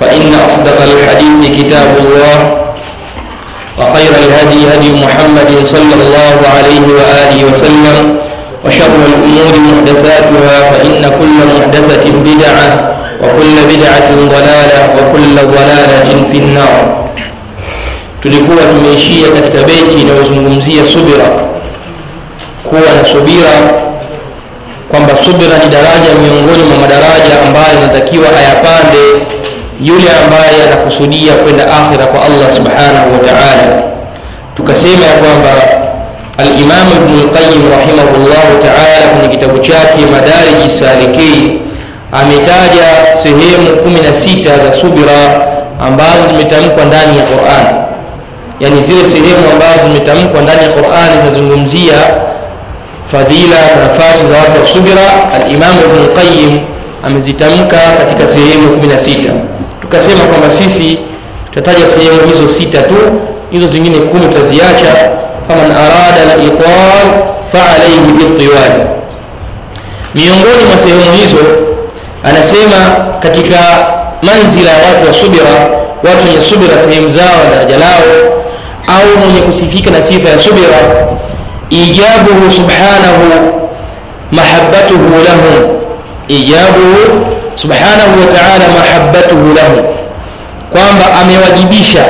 فإن أصدق الحديث كتاب الله وخير الهدي هدي محمد صلى الله عليه وآله وسلم وشر الأمور محدثاتها فإن كل محدثة بدعة وكل بدعة ضلالة وكل ضلالة في النار tulikuwa tumeishia katika beti inayozungumzia subira kuwa na subira kwamba subira ni daraja miongoni mwa madaraja ambayo inatakiwa ayapande yule ambaye anakusudia kwenda akhira kwa allah subhanahu wa taala. Tukasema ya kwamba alimamu Al-Qayyim rahimahullahu taala kwenye kitabu chake Madarij Salikin ametaja sehemu 16 za subira ambazo zimetamkwa ndani ya quran. Yani zile sehemu ambazo zimetamkwa ndani ya Qur'an zinazungumzia fadhila na nafasi za watu wa subira. Alimamu Al-Qayyim amezitamka katika sehemu 16 tukasema kwamba sisi tutataja sehemu hizo sita tu hizo zingine kumi tutaziacha. Faman arada liqal faalaihi bitiwal miongoni mwa sehemu hizo anasema katika manzila ya watu wa subira watu wenye subira sehemu zao na daraja lao au mwenye kusifika na sifa ya subira ijabuhu subhanahu mahabbatuhu lahum ijabuhu subhanahu wataala mahabbatuhu lahum kwamba amewajibisha.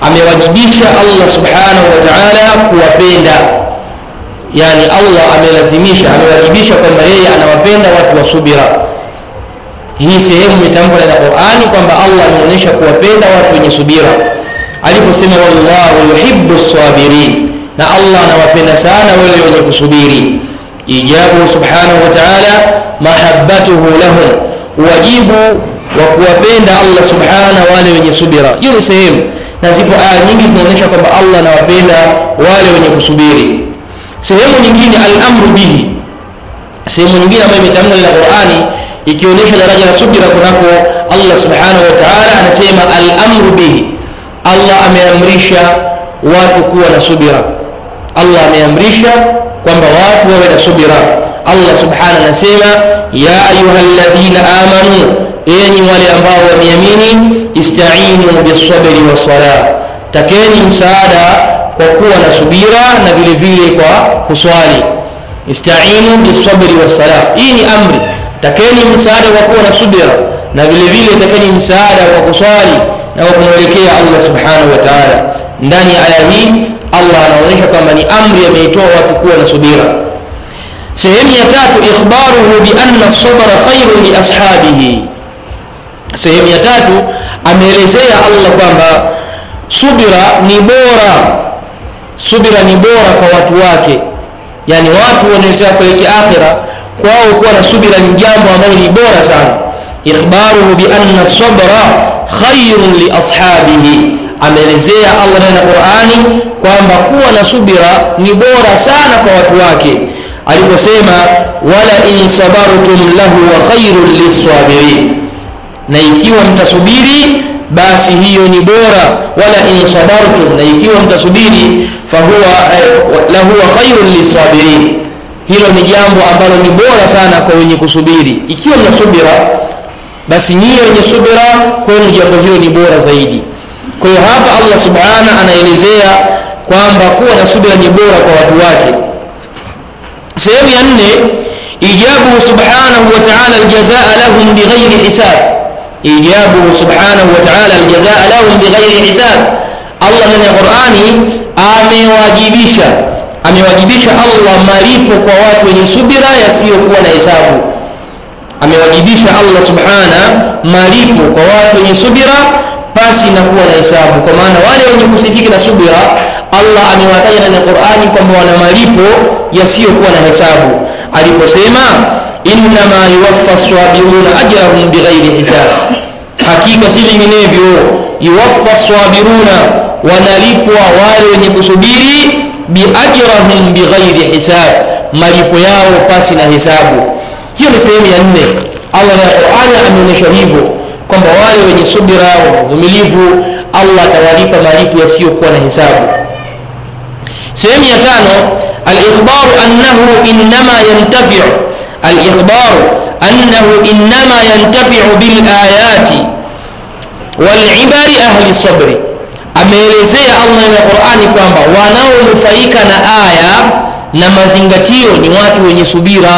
Amewajibisha Allah subhanahu wataala kuwapenda. Yani Allah amelazimisha amewajibisha kwamba yeye anawapenda watu wa subira. Hii sehemu imetamkwa na Qur'ani kwamba Allah ameonyesha kuwapenda watu wenye subira. Aliposema wallahu yuhibu sabirin na Allah anawapenda sana wale wenye kusubiri. Ijabu subhanahu wataala mahabbatuhu lahum wajibu wa kuwapenda Allah subhana wale wenye subira. Hiyo ni sehemu. Na zipo aya nyingi zinaonyesha kwamba Allah anawapenda wale wenye kusubiri. Sehemu nyingine al-amru bihi. Sehemu nyingine ambayo imetamka na Qur'ani ikionyesha daraja la subira kunako Allah subhanahu wa ta'ala anasema al-amru bihi. Allah ameamrisha watu kuwa na subira. Allah ameamrisha kwamba watu wawe na subira Allah subhanahu anasema ya ayyuhalladhina amanu enyi wale ambao wameamini istainu bisabri wasala takeni msaada kwa kuwa na subira na vile vile kwa kuswali. Istainu bisabri wasala hii ni amri. Takeni msaada kwa kuwa na subira na vile vile takeni msaada kwa kuswali na kwa kumwelekea Allah subhanahu wa ta'ala. Ndani ya aya hii Allah anaonyesha kwamba ni amri ameitoa watu kuwa na subira sehemu ya tatu ikhbaruhu bianna sabra khairun li sehemu ya tatu ameelezea Allah kwamba subira ni bora. Subira ni bora kwa watu wake. Yani watu wanaelekea kuelekea akhira kwao kuwa na subira ni jambo ambalo ni bora sana. Ikhbaruhu bianna sabra khairun liashabihi ameelezea Allah ndani ya Qur'ani kwamba kuwa na subira ni bora sana kwa watu wake aliposema wala in sabartum lahu wa khairul lisabiri na ikiwa mtasubiri basi hiyo ni bora. Wala in sabartum na ikiwa mtasubiri fahuwa eh, lahu wa khairul lisabirin hilo ni jambo ambalo ni bora sana kwa wenye kusubiri. Ikiwa mnasubira basi nyie wenye subira kwenu jambo hilo ni bora zaidi. Kwa hiyo hapa Allah subhana anaelezea kwamba kuwa na subira ni bora kwa watu wake سيمي أني إجابه سبحانه وتعالى الجزاء لهم بغير حساب. إجابه سبحانه وتعالى الجزاء لهم بغير حساب. الله من القرآن آمي واجبيشا آمي واجبيشا الله مريب وقوات ونسبرا يسير قوة حسابه amewajibisha allah subhana malipo kwa watu wenye pasi na kuwa na hesabu. Kwa maana wale wenye kusifika na subira Allah amewataja ndani ya Qur'ani kwamba wana malipo yasiyokuwa na hesabu. Aliposema innama yuwaffa sabiruna ajrahum bighairi hisab. Hakika si vinginevyo yuwaffa sabiruna wanalipwa wale wenye kusubiri biajrahum bighairi hisab. Malipo yao pasi na hesabu. Hiyo ni sehemu ya nne. Allah na qurani ameonyesha hivyo kwamba wale wenye subira uvumilivu allah atawalipa malipo yasiyokuwa na hesabu sehemu ya tano alikhbaru annahu innama yantafiu alikhbaru annahu innama yantafiu bilayati walibari ahli sabri ameelezea allah na qurani kwamba wanaonufaika na aya na mazingatio ni watu wenye subira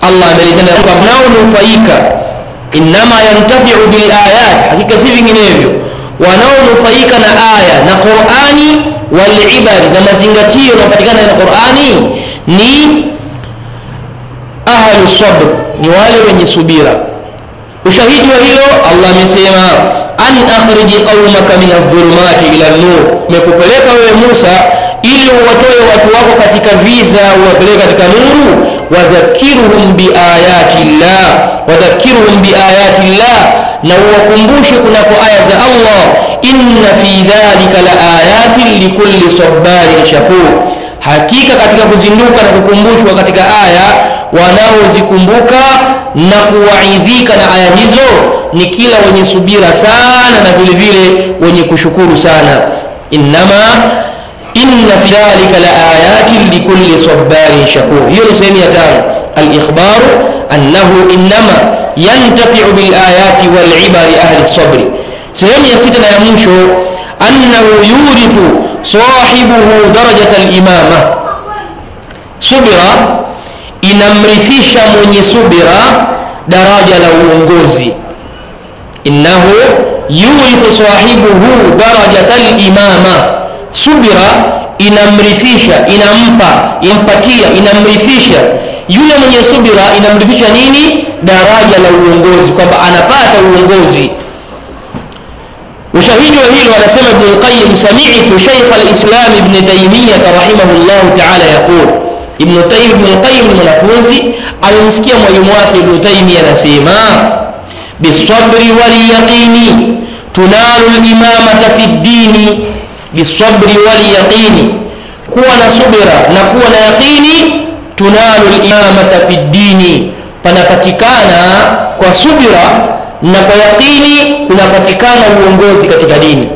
allah ameelezea kwamba wanaonufaika innama yantafiu bilayat hakika si vinginevyo. Wanaonufaika na aya na qurani walibari na mazingatio yanayopatikana na qurani ni ahlu sabr ni wale wenye subira. Ushahidi wa hilo allah amesema an akhriji qaumaka min adh-dhulumati ila an-nur, mekupeleka wewe musa ili uwatoe watu wako katika viza uwapeleke katika nuru wadhakiruhum biayati llah wadhakiruhum biayati llah na uwakumbushe kunako aya za allah inna fi dhalika la ayatin likulli sabarin shakur. Hakika katika kuzinduka na kukumbushwa katika aya wanaozikumbuka na kuwaidhika na aya hizo ni kila wenye subira sana na vile vile wenye kushukuru sana. Innama إن في ذلك لآيات لكل صبار شكور. هي سيمي تاني الإخبار أنه إنما ينتفع بالآيات والعبر أهل الصبر. سيمي ستنا يمشو أنه يورث صاحبه درجة الإمامة. صبرا إن mwenye من daraja درجة uongozi إنه يورث صاحبه درجة الإمامة. Subira inamrithisha inampa impatia inamrithisha. Yule mwenye subira inamrithisha nini? Daraja la uongozi kwamba anapata uongozi. Ushahidi wa hilo anasema ibn qayyim samitu shaykh al-islam ibn taymiyah rahimahullah taala yaqul. Ibn lqayim ni mwanafunzi alimsikia mwalimu wake ibn taymiyah anasema bisabri wal yaqini tunalu al-imamata fi ddini bisabri walyaqini kuwa na subira na kuwa na yaqini tunalu limamata fi ddini panapatikana kwa subira na kwa yaqini kunapatikana uongozi katika dini.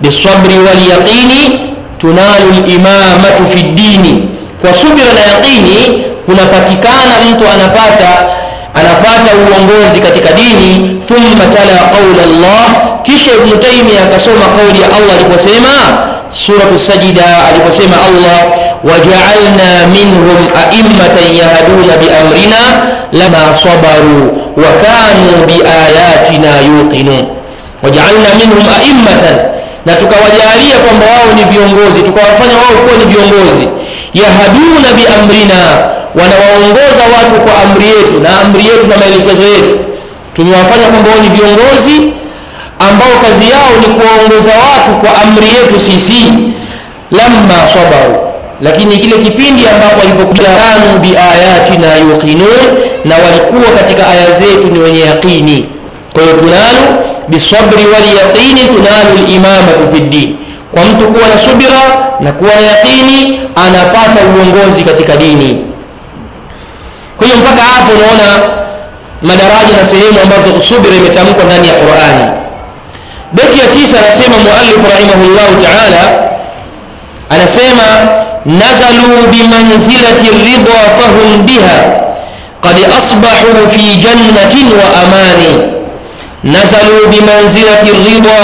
Bisabri walyaqini tunalu limamatu fi dini kwa subira na yaqini kunapatikana mtu anapata anapata uongozi katika dini thumma tala qaula llah kisha ibnu taimia akasoma kauli ya allah aliposema suratu sajida aliposema allah wajaalna minhum aimmatan yahduna biamrina lama sabaru wa kanu biayatina yuqinun wajaalna minhum aimmatan na tukawajalia kwamba wao ni viongozi tukawafanya wao kuwa ni viongozi yahduna biamrina wanawaongoza watu kwa amri yetu na amri yetu na maelekezo yetu. Tumewafanya kwamba ni viongozi ambao kazi yao ni kuwaongoza watu kwa amri yetu sisi. Lamma sabaru. Lakini kile kipindi ambapo walipokutanu biayatina yuqinun na walikuwa katika aya zetu ni wenye yaqini. Kwa hiyo tunalu bisabri walyaqini tunalu limamatu fi ddin kwa mtu kuwa na subira na kuwa na yaqini anapata uongozi katika dini kwa hiyo mpaka hapo unaona madaraja na sehemu ambazo subira imetamkwa ndani ya qurani beti ya tisa anasema mualifu rahimahullahu taala anasema nazalu bimanzilati ridha fahum biha qad asbahu fi jannatin wa amani nazalu bimanzilati ridha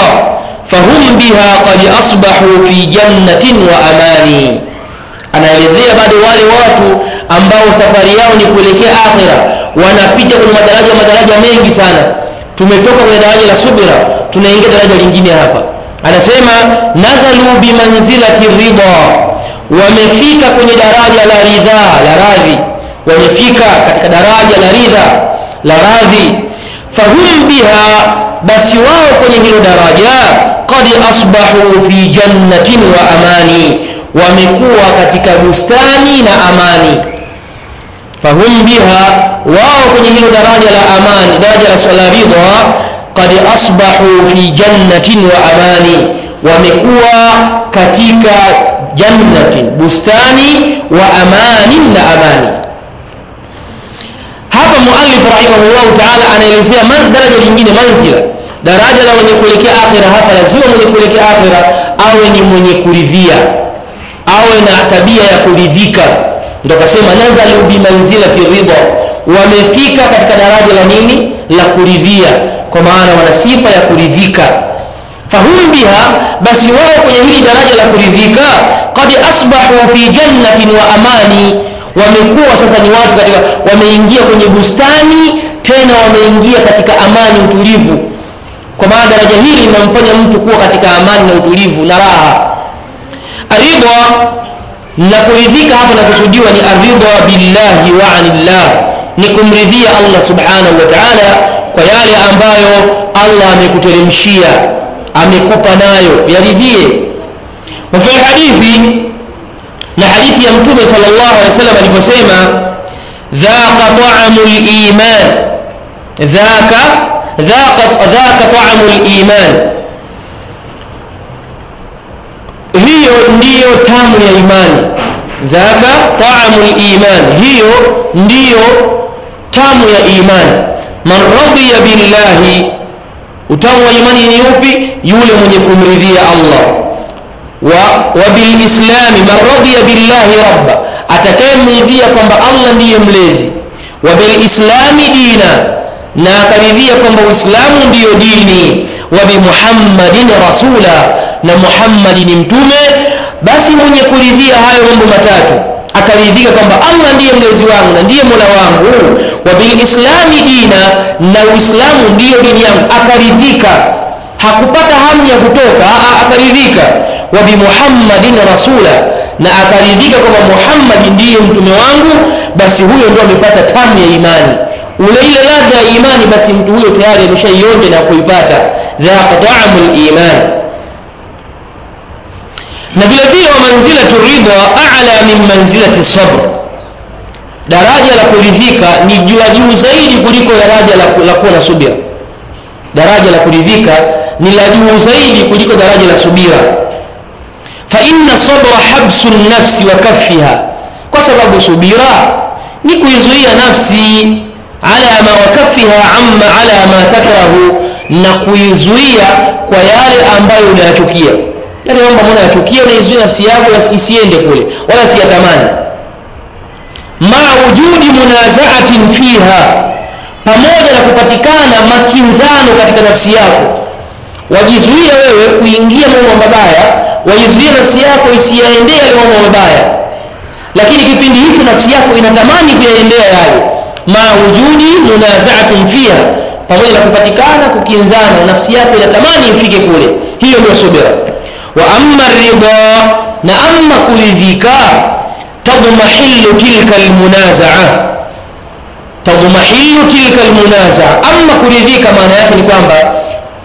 fahum biha qad asbahu fi jannatin wa amani anaelezea bado wale watu ambao safari yao ni kuelekea akhira. Wanapita kwenye madaraja madaraja mengi sana. Tumetoka kwenye daraja la subira tunaingia daraja lingine hapa. Anasema nazalu bimanzilati ridha. Wamefika kwenye daraja la ridha la radhi. Wamefika katika daraja la ridha la radhi. Fahum biha basi wao kwenye hilo daraja qad asbahu fi jannatin wa amani. Wamekuwa katika bustani na amani fahum biha wao kwenye hilo daraja la amani daraja la swala ridha qad asbahu fi jannatin wa amani. Wamekuwa katika jannatin bustani wa amanin na amani. Hapa muallif rahimahullahu taala anaelezea daraja lingine manzila. Daraja la mwenye kuelekea akhira hapa lazima mwenye kuelekea akhira awe ni mwenye kuridhia awe na tabia ya kuridhika ndo akasema nazalu bimanzilati ridha wamefika katika daraja la nini? La kuridhia. Kwa maana wana sifa ya kuridhika. Fahum biha basi wao kwenye hili daraja la kuridhika qad asbahu fi jannatin wa amani. Wamekuwa sasa ni watu katika wameingia kwenye bustani tena wameingia katika amani utulivu. Kwa maana daraja hili linamfanya mtu kuwa katika amani na utulivu na raha. Aridha na kuridhika hapa nakusudiwa ni aridha billahi wa anillah ni kumridhia allah subhanahu wa taala kwa yale ambayo allah amekuteremshia amekupa nayo yaridhie wafi hadithi na hadithi ya mtume salllah alih wasallam aliposema dhaqa taamu liman dhaka dhaka taamu liman hiyo ndiyo tamu ya imani dhaka taamu liman hiyo ndiyo tamu ya imani man radiya billahi utamu wa imani ni upi yule mwenye kumridhia allah wa, wa bilislami man radiya billahi rabba atakayemridhia kwamba allah ndiye mlezi wa bilislami dina na akaridhia kwamba uislamu ndiyo dini wa bimuhammadin rasula na muhammadi ni mtume basi mwenye kuridhia hayo mambo matatu akaridhika kwamba allah ndiye mlezi wangu na ndiye mola wangu wa bilislami dina na uislamu ndiyo dini yangu. Akaridhika. Hakupata hamu ya kutoka akaridhika. Wa bimuhammadin rasula. Na akaridhika kwamba muhammadi ndiye mtume wangu basi huyo ndo amepata tamu ya imani. Ule ile ladha ya imani basi mtu huyo tayari ameshaionja na kuipata. Dhaqa taamu liman na vile vile wa manzilatu ridha ala min manzilati sabr. Daraja la kuridhika ni jua juu zaidi kuliko daraja la kuwa na subira. Daraja la kuridhika ni la juu zaidi kuliko daraja la subira. Fa inna sabra habsu nafsi wa kafiha kwa sababu subira ni kuizuia nafsi ala ma wakafiha amma ala ma takrahu na kuizuia kwa yale ambayo unayachukia yale mambo ambayo unayachukia unaizuia nafsi yako isiende kule wala siyatamani ma wujudi munazaatin fiha pamoja na kupatikana makinzano katika nafsi yako. Wajizuia wewe kuingia mambo mabaya waizuia nafsi yako isiyaendea yale mambo mabaya. Lakini kipindi hicho nafsi yako inatamani kuyaendea yale. Ma wujudi munazaatin fiha pamoja na kupatikana kukinzana nafsi yako inatamani ifike kule. Hiyo ndio subira wa amma ridha na amma kuridhika tadmahilu tilka almunazaa. Tadmahilu tilka almunazaa. Amma kuridhika maana yake ni kwamba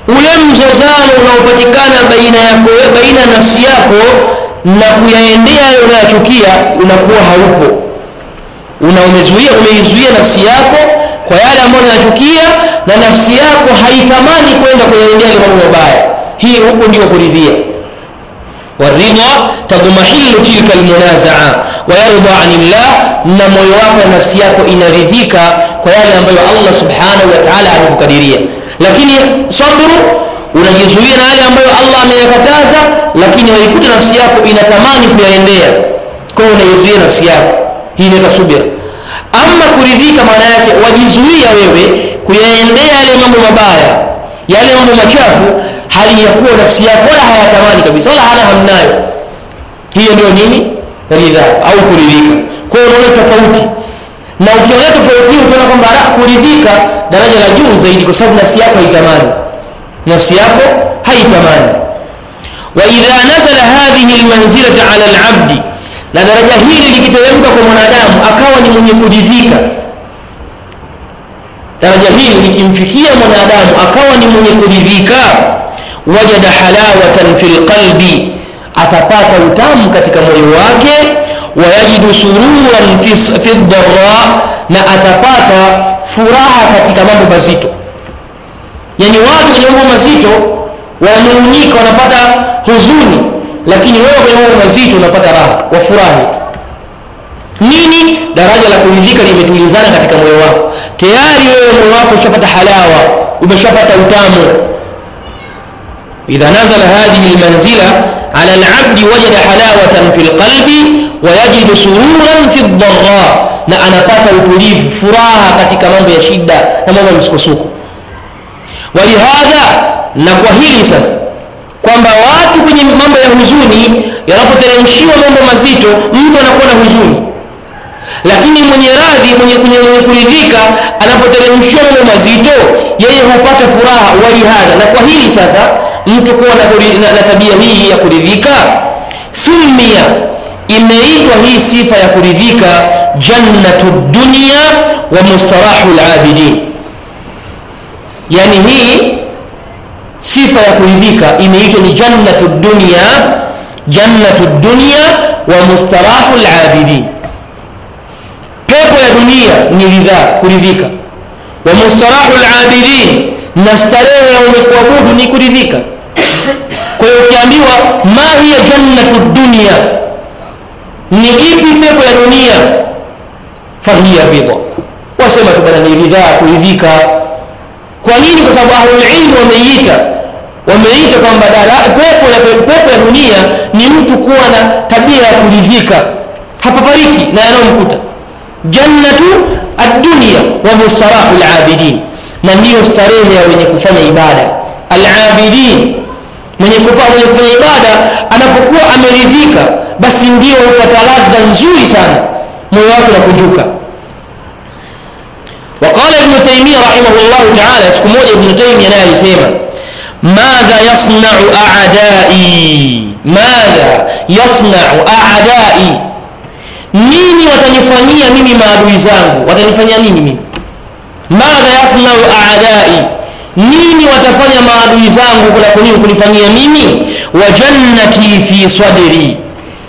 ule mzozano unaopatikana baina yako baina nafsi yako na kuyaendea hayo unayochukia unakuwa haupo. Una umezuia umeizuia nafsi yako kwa yale ambayo unayachukia na nafsi yako haitamani kwenda kuyaendea yale mambo mabaya. Hii huko ndio kuridhia tadmahilu tilka almunazaa wayarda an llah na moyo wako na nafsi yako inaridhika kwa yale ambayo allah subhanahu wa taala amekukadiria lakini sabru unajizuia na yale ambayo allah ameyakataza lakini waikuta nafsi yako inatamani kuyaendea kwao unaizuia nafsi yako hii inaitwa subira ama kuridhika maana yake wajizuia wewe kuyaendea yale mambo mabaya yale mambo machafu hali ya kuwa nafsi yako wala hayatamani kabisa wala hana hamnayo hiyo ndio nini? Ridha au kuridhika. Kwa hiyo unaona tofauti. Na ukiona tofauti hiyo utaona kwamba kuridhika daraja la juu zaidi kwa sababu nafsi yako haitamani. Nafsi yako haitamani. Wa idha nazala hadhihi almanzila ala alabd na daraja hili likiteremka kwa mwanadamu akawa ni mwenye kuridhika. Daraja hili likimfikia mwanadamu akawa ni mwenye kuridhika wajada halawatan fi lqalbi atapata utamu katika moyo wake wayajidu sururan fi dharra na atapata furaha katika mambo mazito. Yani watu wenye mambo mazito wanaunyika wanapata huzuni lakini wewe kwenye mambo mazito unapata raha wafurahi. Nini? Daraja la kuridhika limetulizana katika moyo wako. Tayari wewe moyo wako ushapata halawa umeshapata utamu idha nazala hadhihi lmanzila ala labdi wajada halawatan fi lqalbi wayajidu sururan fi ldara na anapata utulivu furaha katika mambo ya shida na mambo ya misukosuko walihadha na kwa hili sasa kwamba watu kwenye mambo ya huzuni yanapoteremshiwa mambo mazito mtu anakuwa na huzuni lakini mwenye radhi mwenye, kuridhika anapoteremshiwa mambo mazito yeye hupata furaha walihadha. Na kwa hili sasa mtu kuwa na, na, na tabia hii ya kuridhika sumia imeitwa hii sifa ya kuridhika jannatu dunya wa mustarahu labidin yani hii sifa ya kuridhika imeitwa ni jannatu dunya jannatu dunya wa mustarahu labidin pepo ya dunia ni ridhaa kuridhika. Wa mustarahu labidin na starehe ya wenye kuabudu ni kuridhika. Kwa hiyo ukiambiwa ma hiya jannatu dunya ni ipi pepo ya dunia? Fahiya ridha. Wasema tu bana ni ridhaa kuridhika. Kwa nini? Kwa sababu ahlulilmu wameiita wameita kwamba pepo ya, pepo ya dunia ni mtu kuwa na tabia ya kuridhika. Hapapariki na yanayomkuta جنة الدنيا ومستراح العابدين. من يستريح يا من يكفن عبادة. العابدين من يكفن من عبادة. أنا بقوة أمريكا بس ندير وكتالات دنزوي سانا مواكلة كجوكا وقال ابن تيمية رحمه الله تعالى اسكمول ابن تيمية نال سيما ماذا يصنع أعدائي؟ ماذا يصنع أعدائي؟ Nini watanifanyia mimi maadui zangu? Watanifanyia nini mimi? Madha yasnau aadai nini watafanya maadui zangu kunini kunifanyia mimi? Wa jannati fi sadri.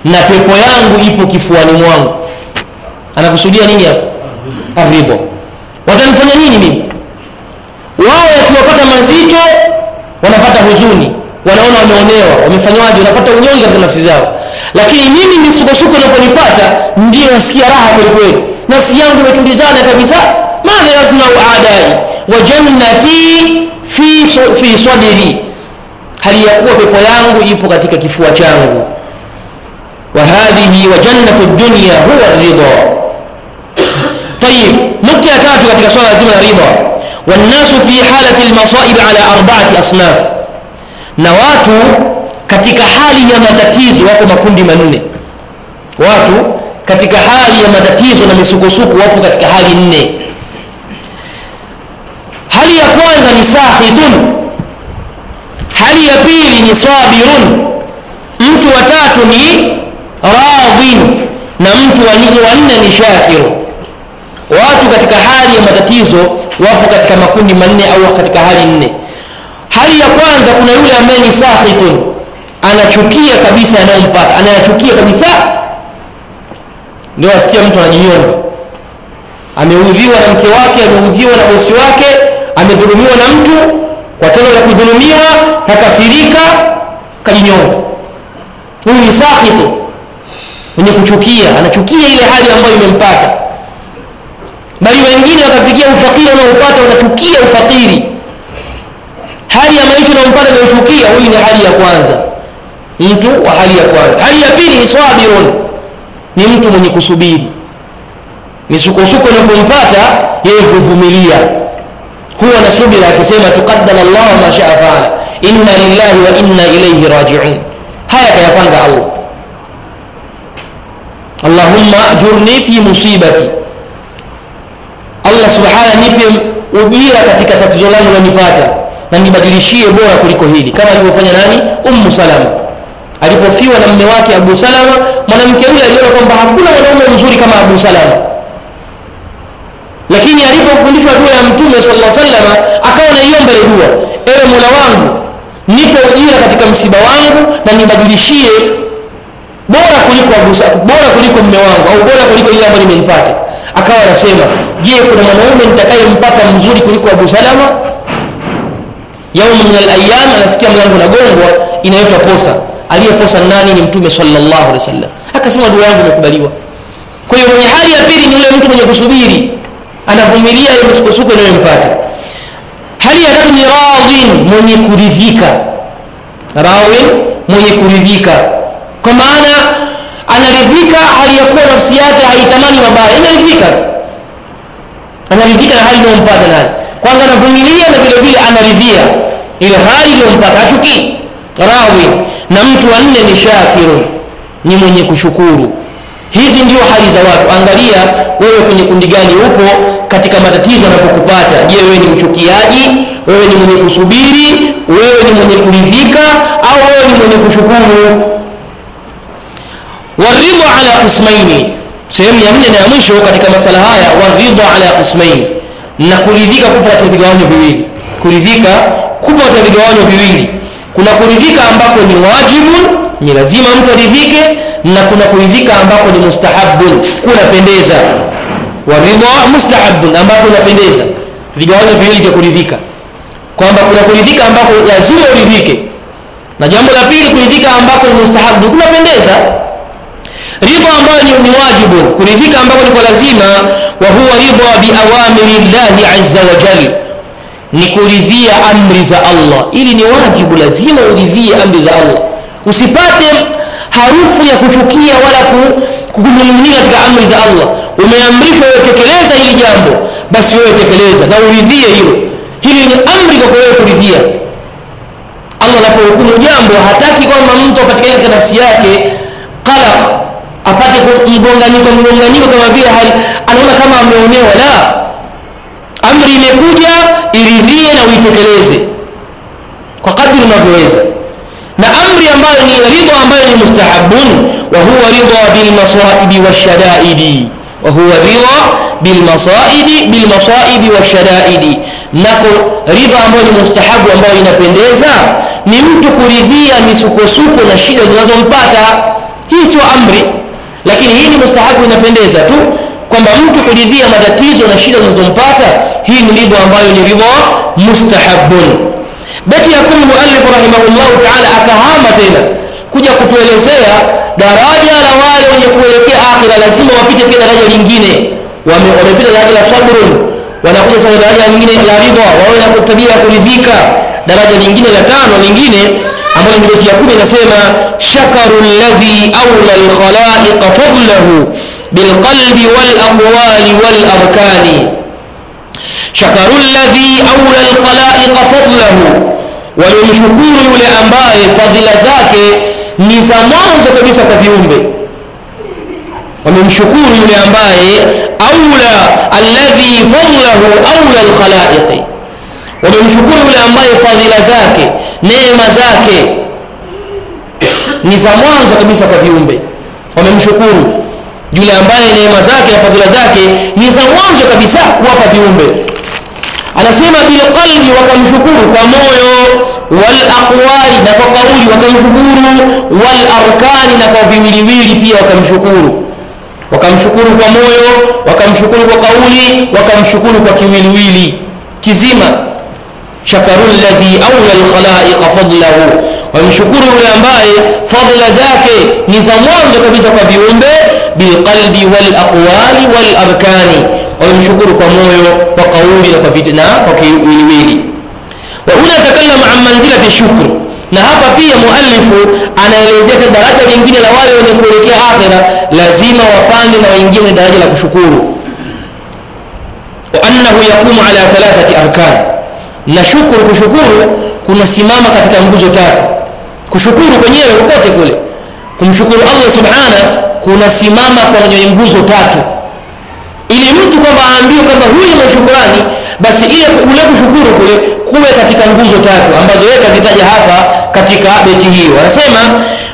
Na pepo yangu ipo kifuani mwangu. Anakusudia nini hapo? Aridho watanifanya nini mimi? Wao wakiwapata mazito wanapata huzuni wanaona wameonewa wamefanywaje wanapata unyonge katika nafsi zao lakini mimi misukosuko inaponipata ndio nasikia raha kwelikweli nafsi yangu imetulizana kabisa madha yasnau adai wa jannati fi, fi sadri hali ya kuwa pepo yangu ipo katika kifua changu wa hadhihi wa jannatu dunya huwa ridha طيب نكتة tatu katika swala zima la ridha والناس في حالة المصائب على أربعة أصناف na watu katika hali ya matatizo wako makundi manne. Watu katika hali ya matatizo na misukosuko wapo katika hali nne. Hali ya kwanza ni sahitun hali ya pili ni sabirun. Mtu wa tatu ni radin na mtu wa nne ni shakiru watu katika hali ya matatizo wapo katika makundi manne au katika hali nne hali ya kwanza kuna yule ambaye ni sahitun anachukia kabisa yanayompata anayachukia kabisa. Ndio asikia mtu anajinyonga. Ameudhiwa na mke wake ameudhiwa na bosi wake amedhulumiwa na mtu kwa tendo la kudhulumiwa kakasirika kajinyonga. Huyu ni sahitu mwenye kuchukia anachukia ile hali ambayo imempata. Bali wengine wakafikia ufakiri wanaopata wanachukia ufakiri hali ya maisha unayompata anayochukia huyu ni hali ya kwanza mtu wa hali ya kwanza hali ya pili ni sabirun ni mtu mwenye kusubiri misukosuko inapompata yeye huvumilia huwa na subira akisema tuqaddara Allah ma shaa faala inna lillahi wa inna ilayhi raji'un haya kayapanga Allah Allahumma ajurni fi musibati Allah subhanahu nipe ujira katika tatizo langu linalonipata na nibadilishie bora kuliko hili. Kama alivyofanya nani? Ummu salama. Alipofiwa na mme wake abu salama mwanamke yule aliona kwamba hakuna mwanaume mzuri kama abu salama. Lakini alipofundishwa dua ya mtume sala salama akawa naiomba ile dua. Ewe mola wangu nipo ujira katika msiba wangu na nibadilishie bora kuliko bora kuliko mme wangu au bora kuliko ile ambayo nimelipata akawa anasema je kuna mwanaume nitakayempata mzuri kuliko abu salama yaumu min alayam anasikia mlango unagongwa inaitwa posa. Aliyeposa nani? Ni mtume sallallahu alaihi wasallam. Akasema dua yangu imekubaliwa. Kwa hiyo mwenye hali ya pili ni yule mtu mwenye kusubiri. Anavumilia ile misukosuko inayompata hali ya tatu ni radhin mwenye kuridhika. Rawi mwenye kuridhika. Kwa maana anaridhika hali ya kuwa nafsi yake haitamani mabaya inaridhika tu. Anaridhika na hali inayompata naye kwanza anavumilia na vile vile anaridhia ile hali iliyompata hachukii rawi. Na mtu wa nne ni shakirun. Ni mwenye kushukuru. Hizi ndio hali za watu. Angalia wewe kwenye kundi gani upo katika matatizo yanapokupata je wewe ni mchukiaji? Wewe ni mwenye kusubiri? Wewe ni mwenye kuridhika au wewe ni mwenye kushukuru? Waridha ala qismaini. Sehemu ya nne na ya mwisho katika masala haya waridha ala qismaini na kuridhika kupo katika vigawanyo viwili. Kuridhika kupo katika vigawanyo viwili. Kuna kuridhika ambako ni wajibu ni lazima mtu aridhike na kuna kuridhika ambako ni mustahabun kunapendeza. Waridha mustahabun ambako unapendeza. Vigawanyo viwili vya kuridhika. Kwamba kuna kuridhika ambako lazima uridhike. Na jambo la pili kuridhika ambako ni mustahabu kunapendeza ridha ambayo ni, wajibu. Kuridhika ambako ni kwa lazima. Wa huwa ridha bi awamiri llahi azza wa jal. Ni kuridhia amri za allah. Ili ni wajibu lazima uridhie amri za allah. Usipate harufu ya kuchukia wala kunung'unia katika amri za allah. Umeamrishwa wewe hili jambo basi wewe tekeleza na uridhie hilo. Hili ni amri kwa wewe kuridhia allah anapohukumu jambo hataki kwamba mtu apatikane katika nafsi yake qalaq apate mgonganyiko mgonganyiko kama vile anaona kama ameonewa. La amri imekuja iridhie na uitekeleze kwa kadri unavyoweza. Na amri ambayo ni ridha ambayo ni mustahabun wa huwa ridha bilmasaibi washadaidi wa huwa ridha bilmasaidi bilmasaibi washadaidi nako ridha ambayo ni mustahabu ambayo inapendeza ni mtu kuridhia misukosuko na shida zinazompata. Hii sio amri lakini hii ni mustahabu inapendeza tu kwamba mtu kuridhia matatizo na shida zinazompata hii ni ridha ambayo ni ridha mustahabun. Beti ya muallif rahimahullah rahimahullahu taala akahama tena kuja kutuelezea daraja la wale wenye kuelekea akhira lazima wapite pia daraja lingine. Wamepita daraja la sabrun wanakuja sasa daraja lingine la ridha wawe na tabia ya kuridhika. Daraja lingine la tano lingine ambayo beti ya kumi inasema shakaru ladhi aula lkhalaiqa fadlahu bilqalbi walaqwali walarkani shakaru ladhi aula lkhalaiqa fadlahu wamemshukuru yule ambaye fadhila zake ni za mwanzo kabisa kwa viumbe wamemshukuru yule ambaye aula alladhi fadlahu aula lkhalaiqi wamemshukuru yule ambaye fadhila zake neema zake. Ni za mwanzo kabisa kwa viumbe. Wamemshukuru yule ambaye neema zake na fadhila zake ni za mwanzo kabisa kuwapa viumbe. Anasema bilqalbi wakamshukuru kwa moyo walaqwali na kwa kauli wakamshukuru walarkani na kwa viwiliwili pia wakamshukuru. Wakamshukuru kwa moyo wakamshukuru kwa kauli wakamshukuru kwa kiwiliwili. Kizima shakaru ladhi aula lkhalaiqa fadlahu wamshukuru yule ambaye fadla zake ni za mwanzo kabisa kwa viumbe bilqalbi walaqwali walarkani wamemshukuru kwa moyo kwa kauli na kwa vitna kwa kiwiliwili wa huna takallama an manzilati shukr na hapa pia muallifu anaelezea daraja lingine la wale wenye kuelekea akhira lazima wapande na waingie daraja la kushukuru wa annahu yaqumu ala thalathati arkan na shukuru kushukuru kunasimama katika nguzo tatu. Kushukuru kwenyewe kokote kule. Kumshukuru allah subhana kunasimama kwenye nguzo tatu. Ili mtu kwamba aambiwe kwamba huyu ni shukurani basi ile ule kushukuru kule kuwe katika nguzo tatu ambazo yeye kazitaja hapa katika beti hiyo. Anasema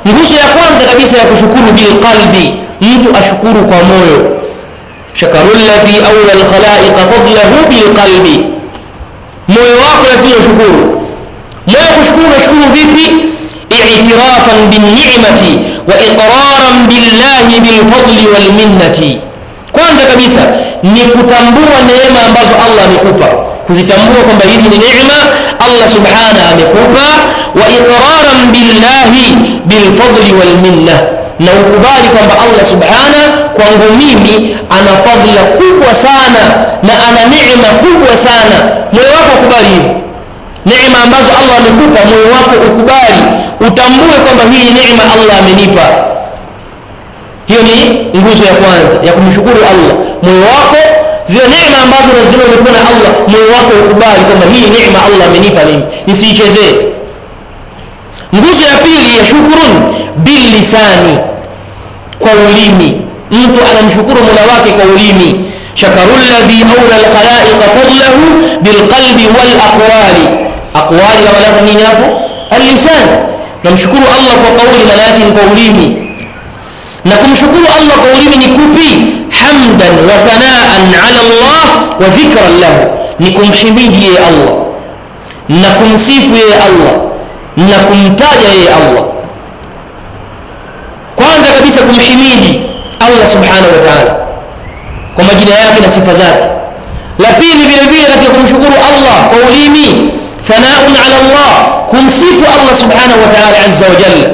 nguzo ya kwanza kabisa ya kushukuru bilqalbi mtu ashukuru kwa moyo. Shakaru ladhi aula lkhalaiqa fadlahu bilqalbi moyo wako lazima ushukuru moyo kushukuru unashukuru vipi itirafan binnimati wa iqraran billahi bilfadli walminnati kwanza kabisa ni kutambua neema ambazo allah amekupa kuzitambua kwamba hizi ni neema allah subhana amekupa wa iqraran billahi bilfadli walminna na ukubali kwamba allah subhana kwangu mimi ana fadhila kubwa sana na ana neema kubwa sana. Moyo wako ukubali hivyo. Neema ambazo allah amekupa moyo wako ukubali. Utambue kwamba hii neema allah amenipa. Hiyo ni nguzo ya kwanza ya kumshukuru allah. Moyo wako zile neema ambazo lazima umekuwa na allah moyo wako ukubali kwamba hii neema allah amenipa mimi. Nisiichezee. Nguzo ya pili ya shukurun bilisani kwa ulimi mtu anamshukuru mola wake kwa ulimi shakaru ladhi aula lkhalaiqa fadlahu bilqalbi walaqwali aqwali na maana nini hapo allisan namshukuru allah kwa kauli maana yake kwa ulimi na kumshukuru allah kwa ulimi ni kupi hamdan wa thanaan ala llah wa dhikran lahu ni kumhimidi yeye allah na kumsifu yeye allah na kumtaja yeye allah kwanza kabisa kumhimidi allah subhanahu wa taala kwa majina yake na sifa zake la pili vile vile katika kumshukuru allah kwa ulimi thanaun ala llah kumsifu allah subhanahu wa taala azza wa jalla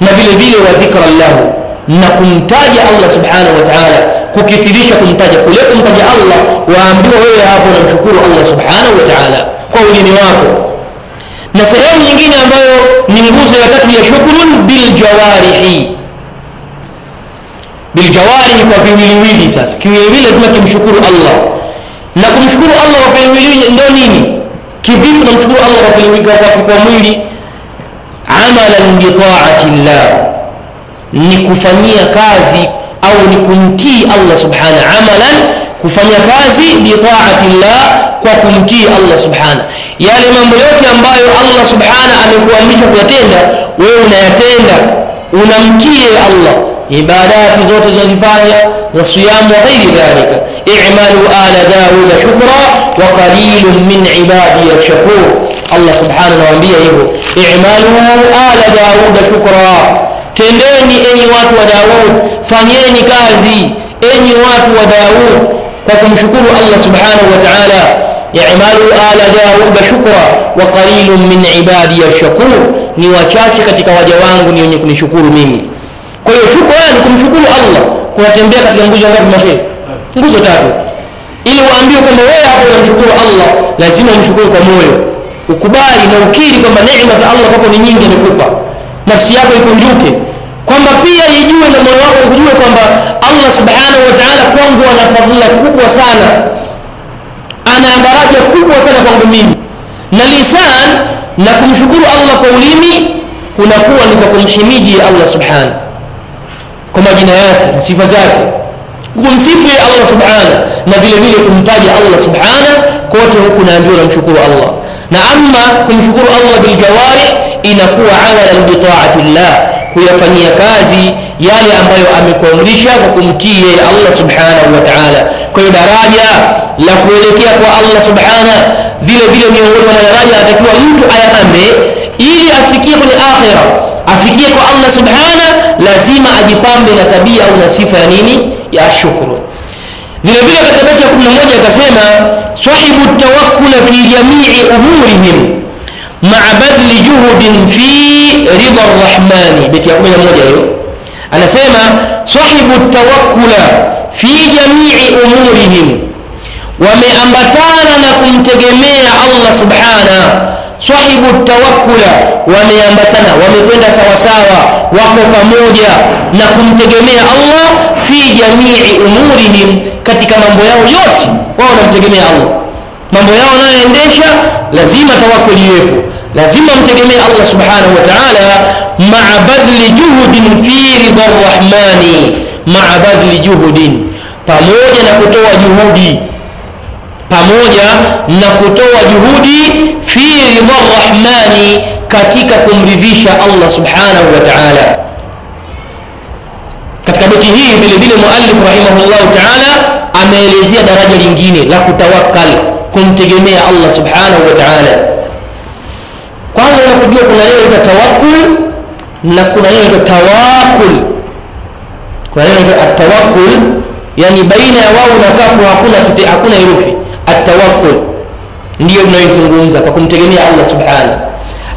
na vile vile wa dhikran lahu na kumtaja allah subhanahu wa taala kukithirisha kumtaja kule kumtaja allah waambiwa wewe hapo unamshukuru allah subhanahu wa taala kwa ulimi wako na sehemu nyingine ambayo ni nguzo ya tatu ya shukrun biljawarihi بالجوارح وفيويلويلي ساس كيويلويلي لما تمشكروا الله. لكم شكروا الله وفيويلويلي اندو نيني كيفيت نمشكروا الله وفيويلويلي وفاكوا ميلي عملا بطاعة الله نكفنية كازي أو نكنتي الله سبحانه. عملا كفنية كازي بطاعة الله وكنتي الله سبحانه. يالي من بيوتي أنبايو الله سبحانه. أنه هو أميشك يتين ويونا يتين ونمتي الله. عبادات زوت زفانيا وصيام وغير ذلك. اعملوا آل داود شكرا وقليل من عبادي الشكور الله سبحانه وتعالى يقول اعملوا آل داود شكرا. تنديني اني وات وداود. فنيني كازي. اني وات وداود. فكم شكروا الله سبحانه وتعالى. اعملوا آل داود شكرا وقليل من عبادي الشكور ni wachache katika waja wangu ni wenye kunishukuru mimi ni kumshukuru allah kunatembea katika nguzo ngapi mashehe nguzo tatu ili uambiwe kwamba wewe hapo unamshukuru allah lazima umshukuru kwa moyo ukubali na ukiri kwamba neema za allah kwako ni nyingi amekupa nafsi yako ikunjuke kwamba pia ijue na moyo wako ukujue kwamba allah subhanahu wa taala kwangu ana fadhila kubwa sana ana daraja kubwa sana kwangu mimi na lisan na kumshukuru allah kwa ulimi kunakuwa ni kwa kumhimidi allah subhanahu kwa majina yake na sifa zake kumsifu ya allah subhana na vile vile kumtaja allah subhana kote huku naambiwa namshukuru allah na ama kumshukuru allah biljawarih inakuwa amalan bitaati llah kuyafanyia kazi yale ambayo amekuamrisha kwa kumtii yeye allah subhanahu wa taala kwa hiyo daraja la kuelekea kwa allah subhana vile vile miongoni mwa madaraja anatakiwa mtu ayapambe ili afikie kwenye akhira afikie kwa allah subhana lazima ajipambe na tabia au na sifa ya nini ya shukru vile vile katika beti ya 11 akasema sahibu tawakkula fi jamii umurihim maa badli juhudin fi ridha rrahmani beti ya 11 hiyo anasema sahibu tawakkula fi jamii umurihim wameambatana na kumtegemea allah subhana sahibu tawakkula wameambatana wamekwenda sawasawa wako pamoja na kumtegemea allah fi jamii umurihim katika mambo yao yote wao wanamtegemea allah mambo yao wanayoendesha lazima tawakkuli iwepo lazima mtegemee allah subhanahu wa taala maa badli juhudin fi ridha rrahmani maa badli juhudin pamoja na kutoa juhudi pamoja na kutoa juhudi fi ridha rrahmani katika kumridhisha allah subhanahu wa taala katika beti hii vile vile muallif rahimahullahu taala ameelezea daraja lingine la kutawakkal kumtegemea allah subhanahu wa taala kwanza nakujua kuna neno ita tawakkul na kuna neno ita tawakul kuna neno ita atawakul yani baina ya wau na kafu hakuna hakuna herufi atawakul ndiyo tunayoizungumza kwa kumtegemea allah subhanahu.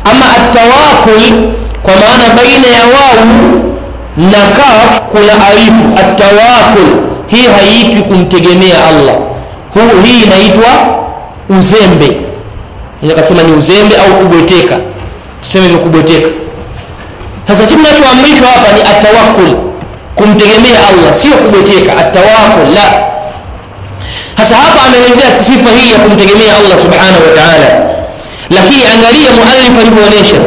Ama atawakul kwa maana baina ya wawu na kaf kuna alifu atawakul hii haiitwi kumtegemea allah. Huu hii inaitwa uzembe. Kasema ni uzembe au kubweteka tuseme ni kubweteka sasa si tunachoamrishwa hapa ni atawakul kumtegemea allah sio kubweteka atawakul la sasa hapa ameelezea sifa hii ya kumtegemea allah subhanahu wa taala lakini angalia mualif alivyoonyesha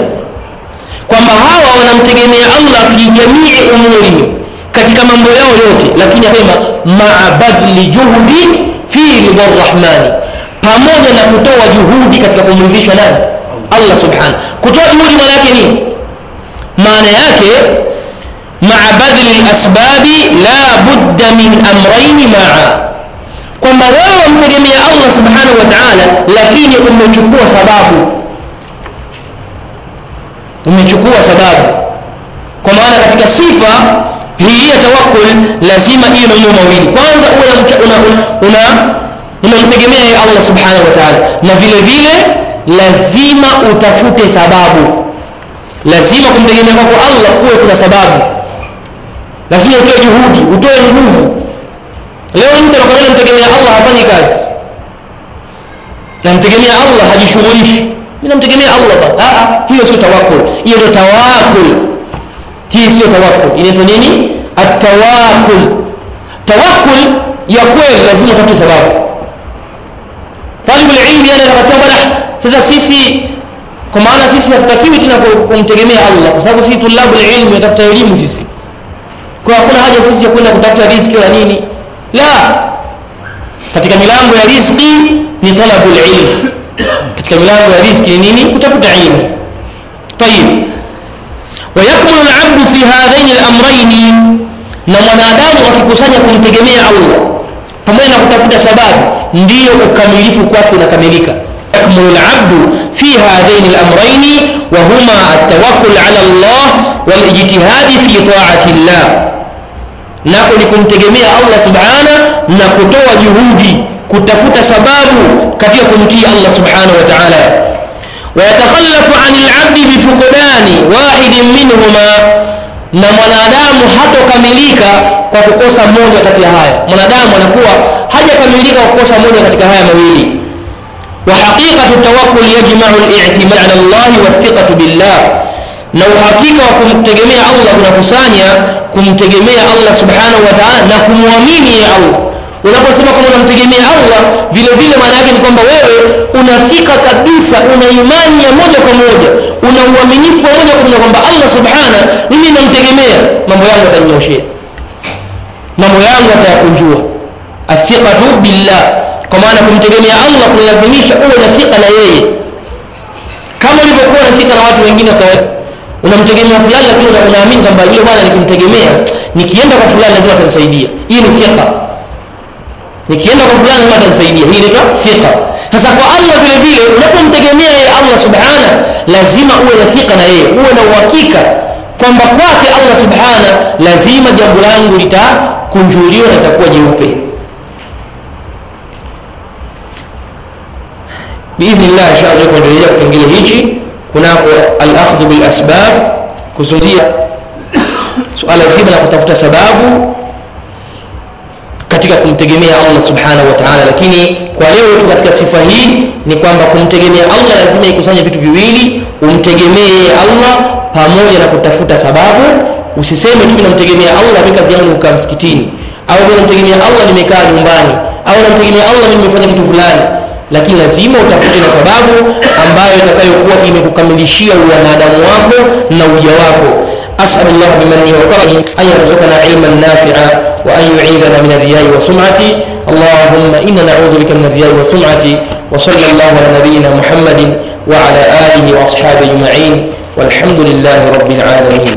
kwamba hawa wanamtegemea allah fi jamii umurihim katika mambo yao yote lakini asema maa badli juhudi fi ridha rrahmani pamoja na kutoa juhudi katika kumridhisha nani allah subhanahu kutoa juhudi maana yake nini maana yake maa badli lasbabi la budda min amraini maa kwamba wewe wamtegemea allah subhanahu wa taala lakini umechukua sababu. Umechukua sababu. Kwa maana katika sifa hii ya tawakul lazima iwe mambo mawili. Kwanza una, una, una allah subhanahu wa taala. Na vile vile lazima utafute sababu. Lazima kumtegemea kwako allah kuwe kuna sababu. Lazima utoe juhudi utoe nguvu leo mtu anakwambia namtegemea allah hafanyi kazi. Namtegemea allah hajishughulishi. Mimi namtegemea allah ba hiyo sio tawakkul. Hiyo ndio tawakkul. Hii sio tawakkul. Inaitwa nini? At-tawakkul. Tawakkul ya kweli lazima utafute sababu. Talibul ilmi ana akatia bana sasa sisi kwa maana sisi hatutakiwi tena kumtegemea allah kwa sababu sisi tulabu ilmi tunatafuta elimu sisi. Kwa hakuna haja sisi ya kwenda kutafuta riziki na nini la katika milango ya riziki ni talabu ilmi katika milango ya riziki ni nini kutafuta ilmu tayib ويكمل العبد في هذين الأمرين na mwanadamu akikusanya kumtegemea allah pamoja na kutafuta sababu ndiyo ukamilifu kwake unakamilika yakmulu labdu fi hadhaini lamraini wahuma altawakul ala llah walijtihadi fi taati llah nako ni kumtegemea allah subhana na kutoa juhudi kutafuta sababu katika kumtii allah subhanahu wa taala ويتخلف عن العبد بفقدان واحد منهما na mwanadamu hatokamilika kwa kukosa moja kati ya haya mwanadamu anakuwa hajakamilika kwa kukosa moja katika haya mawili wa haqiqatu tawakkul yajma'u al-i'timad 'ala Allah wa thiqatu billah na uhakika wa kumtegemea Allah unakusanya kumtegemea Allah subhanahu wa ta'ala na kumwamini Allah. Unaposema kama unamtegemea allah vile vile maana yake ni kwamba wewe unafika kabisa una imani ya moja kwa moja una uaminifu wa moja kwa moja kwamba allah subhana mimi namtegemea. Mambo yangu atanyoshea mambo yangu atayakunjua athiqatu billah. Kwa maana kumtegemea allah kunalazimisha uwe na thika na yeye. Kama ulivyokuwa na thika na watu wengine kawaida unamtegemea fulani lakini unaamini kwamba yule bwana nikimtegemea nikienda kwa fulani lazima atanisaidia hii ni thika nikienda kwa fulani lazima atanisaidia hii inaitwa thika sasa kwa allah vile vile unapomtegemea yeye allah subhana lazima uwe na thika na yeye uwe na uhakika kwamba kwake allah subhana lazima jambo langu litakunjuliwa na litakuwa jeupe biidhnillah inshallah kuendelea kipengele hichi kunako bil asbab kuzuria suala zima la kutafuta sababu katika kumtegemea allah subhanahu wa taala. Lakini kwa leo tu katika sifa hii ni kwamba kumtegemea allah lazima ikusanye vitu viwili umtegemee allah pamoja na kutafuta sababu. Usiseme tu namtegemea allah mimi kazi yangu nikukaa msikitini au namtegemea allah nimekaa nyumbani au namtegemea allah nimefanya kitu fulani lakini lazima utafute na sababu ambayo itakayokuwa imekukamilishia uwanadamu wako na uja wako. أسأل الله بمنه وكرمه أن يرزقنا علما نافعا وأن يعيذنا من الرياء والسمعة اللهم إنا نعوذ بك من الرياء والسمعة وصلى الله على نبينا محمد وعلى آله وأصحابه أجمعين والحمد لله رب العالمين